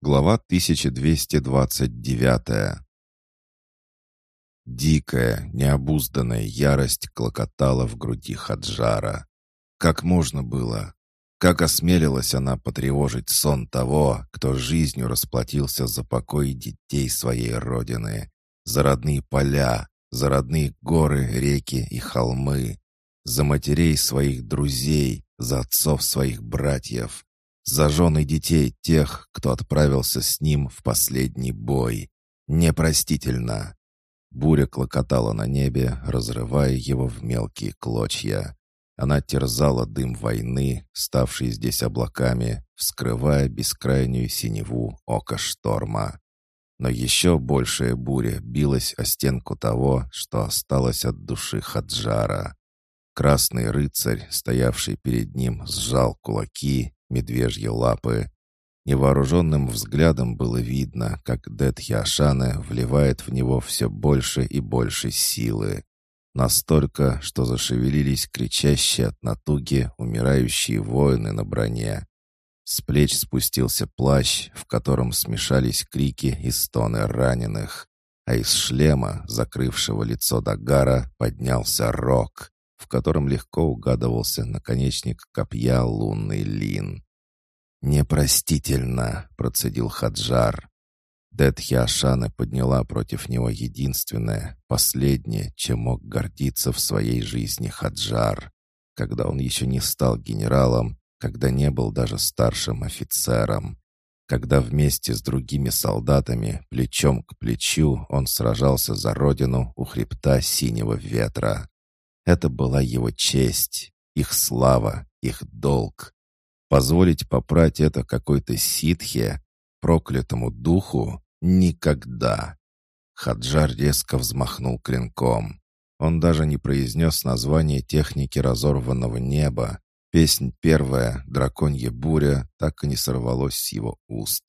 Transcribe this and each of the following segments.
Глава 1229 Дикая, необузданная ярость клокотала в груди Хаджара. Как можно было? Как осмелилась она потревожить сон того, кто жизнью расплатился за покой детей своей родины, за родные поля, за родные горы, реки и холмы, за матерей своих друзей, за отцов своих братьев, за жены детей тех, кто отправился с ним в последний бой. Непростительно. Буря клокотала на небе, разрывая его в мелкие клочья. Она терзала дым войны, ставший здесь облаками, вскрывая бескрайнюю синеву ока шторма. Но еще большая буря билась о стенку того, что осталось от души Хаджара. Красный рыцарь, стоявший перед ним, сжал кулаки медвежьи лапы. Невооруженным взглядом было видно, как Дед Яшана вливает в него все больше и больше силы. Настолько, что зашевелились кричащие от натуги умирающие воины на броне. С плеч спустился плащ, в котором смешались крики и стоны раненых. А из шлема, закрывшего лицо Дагара, поднялся рог в котором легко угадывался наконечник копья лунный лин. «Непростительно!» — процедил Хаджар. Детхи подняла против него единственное, последнее, чем мог гордиться в своей жизни Хаджар, когда он еще не стал генералом, когда не был даже старшим офицером, когда вместе с другими солдатами плечом к плечу он сражался за родину у хребта синего ветра. Это была его честь, их слава, их долг. Позволить попрать это какой-то ситхе, проклятому духу, никогда. Хаджар резко взмахнул клинком. Он даже не произнес название техники разорванного неба. Песнь первая, «Драконья буря», так и не сорвалась с его уст.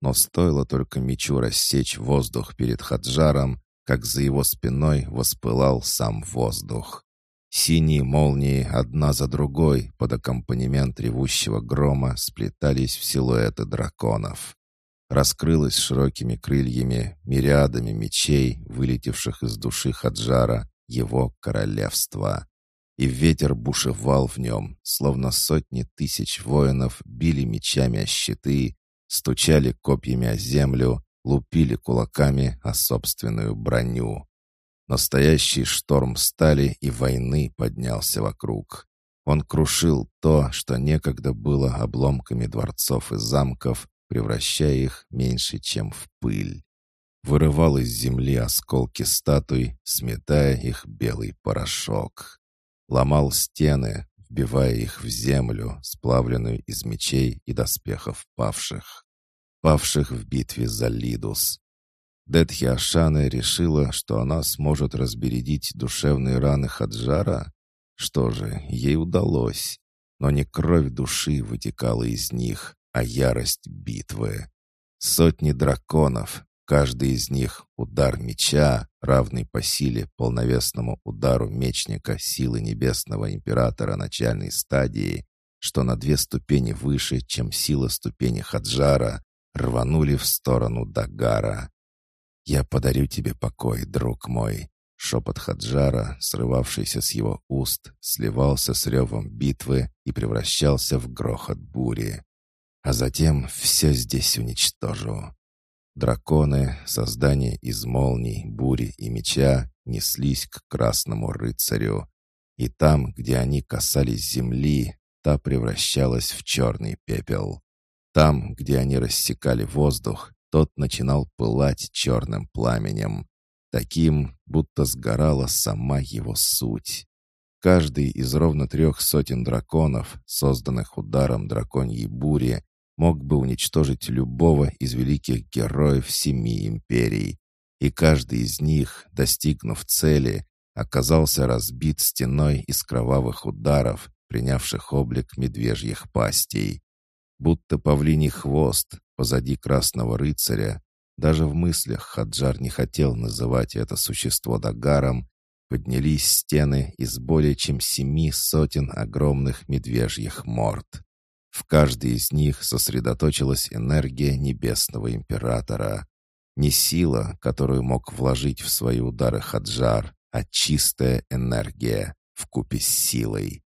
Но стоило только мечу рассечь воздух перед Хаджаром, как за его спиной воспылал сам воздух. Синие молнии одна за другой под аккомпанемент ревущего грома сплетались в силуэты драконов. Раскрылось широкими крыльями, мириадами мечей, вылетевших из души Хаджара, его королевства. И ветер бушевал в нем, словно сотни тысяч воинов били мечами о щиты, стучали копьями о землю, лупили кулаками о собственную броню. Настоящий шторм стали и войны поднялся вокруг. Он крушил то, что некогда было обломками дворцов и замков, превращая их меньше, чем в пыль. Вырывал из земли осколки статуй, сметая их белый порошок. Ломал стены, вбивая их в землю, сплавленную из мечей и доспехов павших. Павших в битве за Лидус, Детхи Ашаны решила, что она сможет разбередить душевные раны Хаджара? Что же, ей удалось. Но не кровь души вытекала из них, а ярость битвы. Сотни драконов, каждый из них удар меча, равный по силе полновесному удару мечника силы небесного императора начальной стадии, что на две ступени выше, чем сила ступени Хаджара, рванули в сторону Дагара. «Я подарю тебе покой, друг мой». Шепот Хаджара, срывавшийся с его уст, сливался с ревом битвы и превращался в грохот бури. А затем все здесь уничтожу. Драконы, создания из молний, бури и меча, неслись к красному рыцарю. И там, где они касались земли, та превращалась в черный пепел. Там, где они рассекали воздух, тот начинал пылать черным пламенем, таким, будто сгорала сама его суть. Каждый из ровно трех сотен драконов, созданных ударом драконьей бури, мог бы уничтожить любого из великих героев семи империй, и каждый из них, достигнув цели, оказался разбит стеной из кровавых ударов, принявших облик медвежьих пастей. Будто павлиний хвост, позади красного рыцаря, даже в мыслях Хаджар не хотел называть это существо Дагаром, поднялись стены из более чем семи сотен огромных медвежьих морд. В каждой из них сосредоточилась энергия Небесного Императора. Не сила, которую мог вложить в свои удары Хаджар, а чистая энергия, вкупе с силой.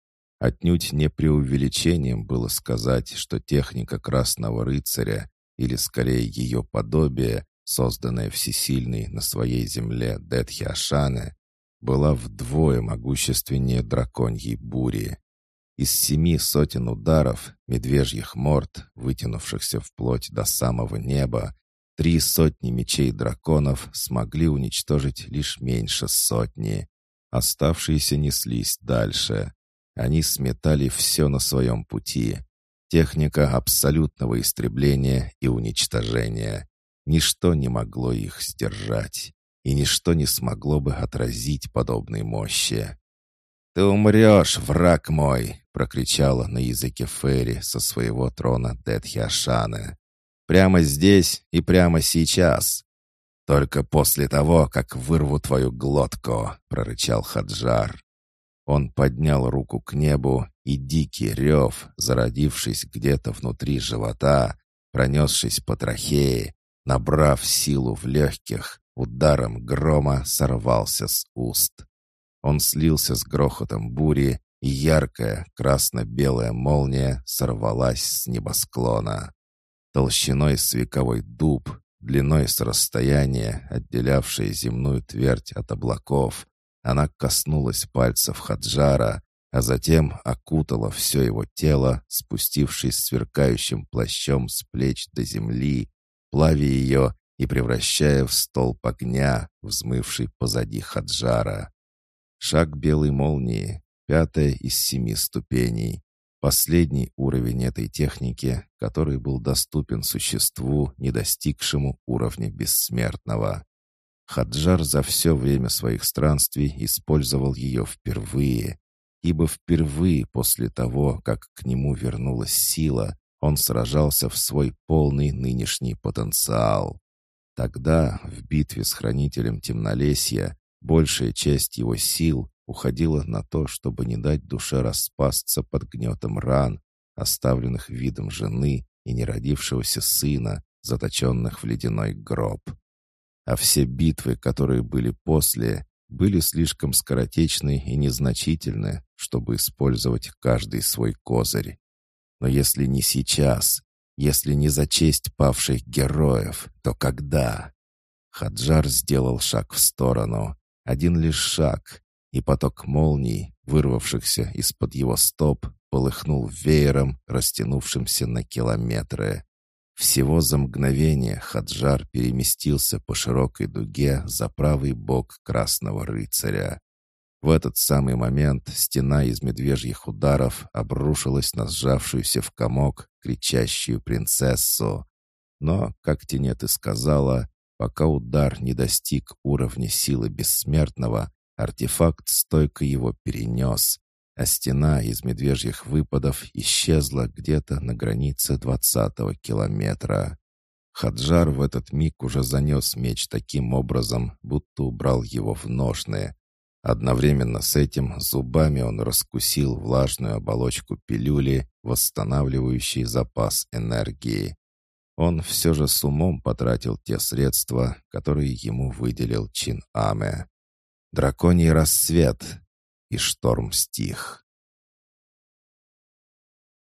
Отнюдь не преувеличением было сказать, что техника Красного Рыцаря, или скорее ее подобие, созданное всесильной на своей земле Детхи Ашаны, была вдвое могущественнее драконьей бури. Из семи сотен ударов медвежьих морд, вытянувшихся вплоть до самого неба, три сотни мечей драконов смогли уничтожить лишь меньше сотни. Оставшиеся неслись дальше. Они сметали все на своем пути. Техника абсолютного истребления и уничтожения. Ничто не могло их сдержать. И ничто не смогло бы отразить подобной мощи. «Ты умрешь, враг мой!» — прокричала на языке Ферри со своего трона Детхиашана. «Прямо здесь и прямо сейчас!» «Только после того, как вырву твою глотку!» — прорычал Хаджар. Он поднял руку к небу, и дикий рев, зародившись где-то внутри живота, пронесшись по трахее, набрав силу в легких, ударом грома сорвался с уст. Он слился с грохотом бури, и яркая красно-белая молния сорвалась с небосклона. Толщиной с вековой дуб, длиной с расстояния, отделявшее земную твердь от облаков, она коснулась пальцев Хаджара, а затем окутала все его тело, спустившись сверкающим плащом с плеч до земли, плавя ее и превращая в столб огня, взмывший позади Хаджара. Шаг белой молнии, пятая из семи ступеней. Последний уровень этой техники, который был доступен существу, не достигшему уровня бессмертного. Хаджар за все время своих странствий использовал ее впервые, ибо впервые после того, как к нему вернулась сила, он сражался в свой полный нынешний потенциал. Тогда, в битве с Хранителем Темнолесья, большая часть его сил уходила на то, чтобы не дать душе распасться под гнетом ран, оставленных видом жены и неродившегося сына, заточенных в ледяной гроб. А все битвы, которые были после, были слишком скоротечны и незначительны, чтобы использовать каждый свой козырь. Но если не сейчас, если не за честь павших героев, то когда? Хаджар сделал шаг в сторону. Один лишь шаг, и поток молний, вырвавшихся из-под его стоп, полыхнул веером, растянувшимся на километры. Всего за мгновение Хаджар переместился по широкой дуге за правый бок Красного Рыцаря. В этот самый момент стена из медвежьих ударов обрушилась на сжавшуюся в комок кричащую принцессу. Но, как Тенет и сказала, пока удар не достиг уровня силы бессмертного, артефакт стойко его перенес, а стена из медвежьих выпадов исчезла где-то на границе двадцатого километра. Хаджар в этот миг уже занес меч таким образом, будто убрал его в ножны. Одновременно с этим зубами он раскусил влажную оболочку пилюли, восстанавливающей запас энергии. Он все же с умом потратил те средства, которые ему выделил Чин Аме. Драконий рассвет, и шторм стих.